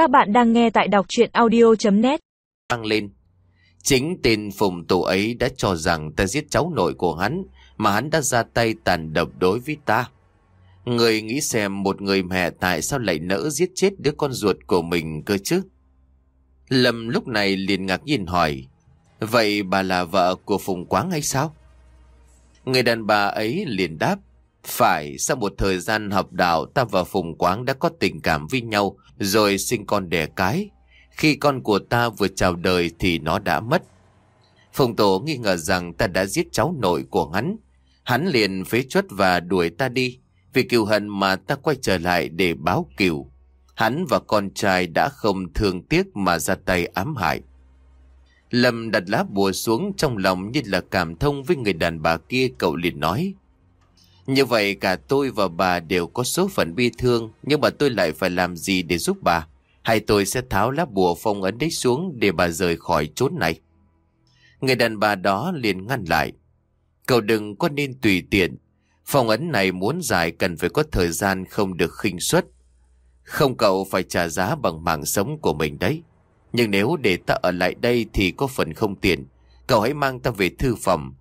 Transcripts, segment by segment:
Các bạn đang nghe tại đọc chuyện audio.net Tăng lên. Chính tên Phùng Tổ ấy đã cho rằng ta giết cháu nội của hắn, mà hắn đã ra tay tàn độc đối với ta. Người nghĩ xem một người mẹ tại sao lại nỡ giết chết đứa con ruột của mình cơ chứ? Lâm lúc này liền ngạc nhiên hỏi, vậy bà là vợ của Phùng Quáng hay sao? Người đàn bà ấy liền đáp, phải, sau một thời gian học đạo ta và Phùng Quáng đã có tình cảm với nhau rồi sinh con đẻ cái. Khi con của ta vừa chào đời thì nó đã mất. Phùng Tổ nghi ngờ rằng ta đã giết cháu nội của hắn. Hắn liền phế chuất và đuổi ta đi. Vì kiều hận mà ta quay trở lại để báo kiều. Hắn và con trai đã không thương tiếc mà ra tay ám hại. Lâm đặt lá bùa xuống trong lòng như là cảm thông với người đàn bà kia cậu liền nói. Như vậy cả tôi và bà đều có số phận bi thương, Nhưng mà tôi lại phải làm gì để giúp bà? Hay tôi sẽ tháo lá bùa phong ấn đấy xuống Để bà rời khỏi chốn này? Người đàn bà đó liền ngăn lại. Cậu đừng có nên tùy tiện. Phong ấn này muốn giải cần phải có thời gian không được khinh suất. Không cậu phải trả giá bằng mạng sống của mình đấy. Nhưng nếu để ta ở lại đây thì có phần không tiện. Cậu hãy mang ta về thư phòng.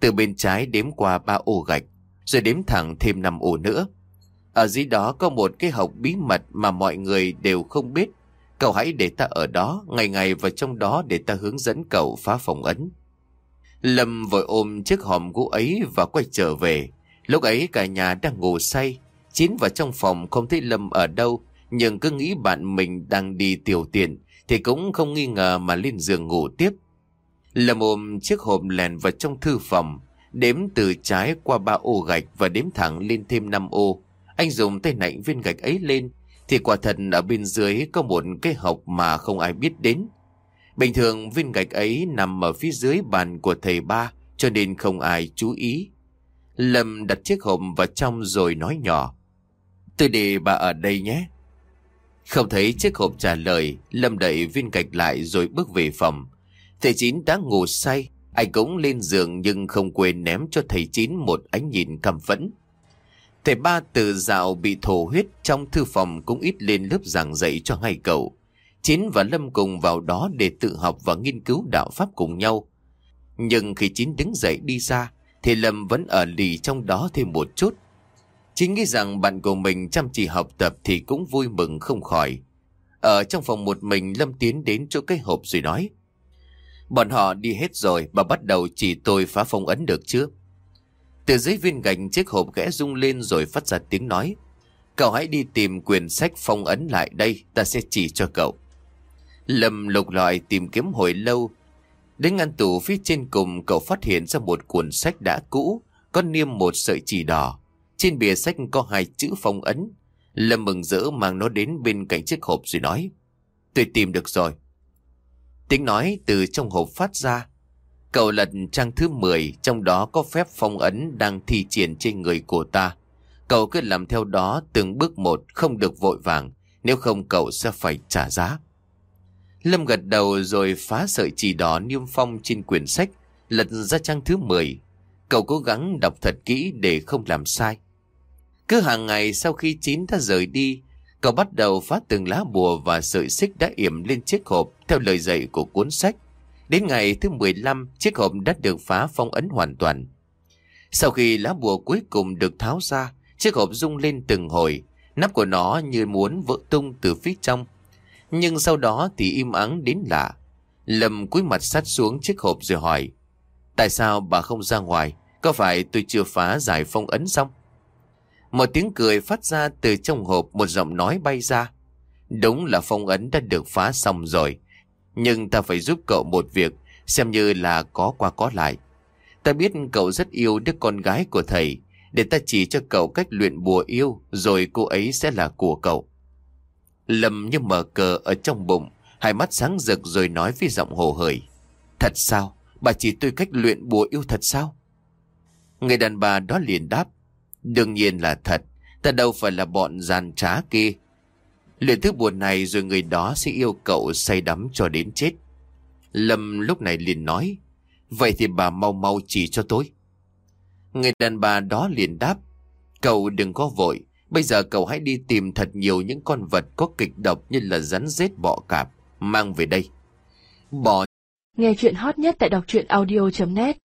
Từ bên trái đếm qua ba ô gạch rồi đếm thẳng thêm năm ổ nữa. Ở dưới đó có một cái hộp bí mật mà mọi người đều không biết. Cậu hãy để ta ở đó, ngày ngày vào trong đó để ta hướng dẫn cậu phá phòng ấn. Lâm vội ôm chiếc hòm gỗ ấy và quay trở về. Lúc ấy cả nhà đang ngủ say. Chín vào trong phòng không thấy Lâm ở đâu, nhưng cứ nghĩ bạn mình đang đi tiểu tiện, thì cũng không nghi ngờ mà lên giường ngủ tiếp. Lâm ôm chiếc hộp lèn vào trong thư phòng, Đếm từ trái qua ba ô gạch và đếm thẳng lên thêm 5 ô. Anh dùng tay nạnh viên gạch ấy lên, thì quả thật ở bên dưới có một cái hộc mà không ai biết đến. Bình thường viên gạch ấy nằm ở phía dưới bàn của thầy ba, cho nên không ai chú ý. Lâm đặt chiếc hộp vào trong rồi nói nhỏ. Tôi để bà ở đây nhé. Không thấy chiếc hộp trả lời, Lâm đẩy viên gạch lại rồi bước về phòng. Thầy Chín đã ngủ say, anh cũng lên giường nhưng không quên ném cho thầy Chín một ánh nhìn căm phẫn. Thầy ba từ dạo bị thổ huyết trong thư phòng cũng ít lên lớp giảng dạy cho hai cậu. Chín và Lâm cùng vào đó để tự học và nghiên cứu đạo Pháp cùng nhau. Nhưng khi Chín đứng dậy đi ra, thì Lâm vẫn ở lì trong đó thêm một chút. Chín nghĩ rằng bạn của mình chăm chỉ học tập thì cũng vui mừng không khỏi. Ở trong phòng một mình Lâm tiến đến chỗ cái hộp rồi nói. Bọn họ đi hết rồi Bà bắt đầu chỉ tôi phá phong ấn được chưa Từ dưới viên gạch, chiếc hộp ghẽ rung lên rồi phát ra tiếng nói. Cậu hãy đi tìm quyển sách phong ấn lại đây, Ta sẽ chỉ cho cậu. Lâm lục lọi tìm kiếm hồi lâu. Đến ngăn tủ phía trên cùng, Cậu phát hiện ra một cuốn sách đã cũ, Có niêm một sợi chỉ đỏ. Trên bìa sách có hai chữ phong ấn. Lâm mừng rỡ mang nó đến bên cạnh chiếc hộp rồi nói, Tôi tìm được rồi. Tiếng nói từ trong hộp phát ra. Cậu lật trang thứ 10, trong đó có phép phong ấn đang thi triển trên người của ta. Cậu cứ làm theo đó từng bước một, không được vội vàng, nếu không cậu sẽ phải trả giá. Lâm gật đầu rồi phá sợi chỉ đỏ niêm phong trên quyển sách, lật ra trang thứ 10. Cậu cố gắng đọc thật kỹ để không làm sai. Cứ hàng ngày sau khi chín ta rời đi, Cậu bắt đầu phát từng lá bùa và sợi xích đã yểm lên chiếc hộp theo lời dạy của cuốn sách. Đến ngày thứ 15, chiếc hộp đã được phá phong ấn hoàn toàn. Sau khi lá bùa cuối cùng được tháo ra, chiếc hộp rung lên từng hồi, nắp của nó như muốn vỡ tung từ phía trong. Nhưng sau đó thì im ắng đến lạ. Lâm cúi mặt sát xuống chiếc hộp rồi hỏi, Tại sao bà không ra ngoài? Có phải tôi chưa phá giải phong ấn xong? Một tiếng cười phát ra từ trong hộp một giọng nói bay ra. Đúng là phong ấn đã được phá xong rồi. Nhưng ta phải giúp cậu một việc, xem như là có qua có lại. Ta biết cậu rất yêu đứa con gái của thầy, để ta chỉ cho cậu cách luyện bùa yêu, rồi cô ấy sẽ là của cậu. Lâm như mở cờ ở trong bụng, hai mắt sáng rực rồi nói với giọng hồ hởi. Thật sao? Bà chỉ tôi cách luyện bùa yêu thật sao? Người đàn bà đó liền đáp. Đương nhiên là thật, ta đâu phải là bọn gian trá kia. Luyện thứ buồn này rồi người đó sẽ yêu cậu say đắm cho đến chết. Lâm lúc này liền nói, vậy thì bà mau mau chỉ cho tôi. Người đàn bà đó liền đáp, cậu đừng có vội, Bây giờ cậu hãy đi tìm thật nhiều những con vật có kịch độc như là rắn rết bọ cạp, mang về đây. Bò Nghe chuyện hot nhất tại đọc truyện audio.net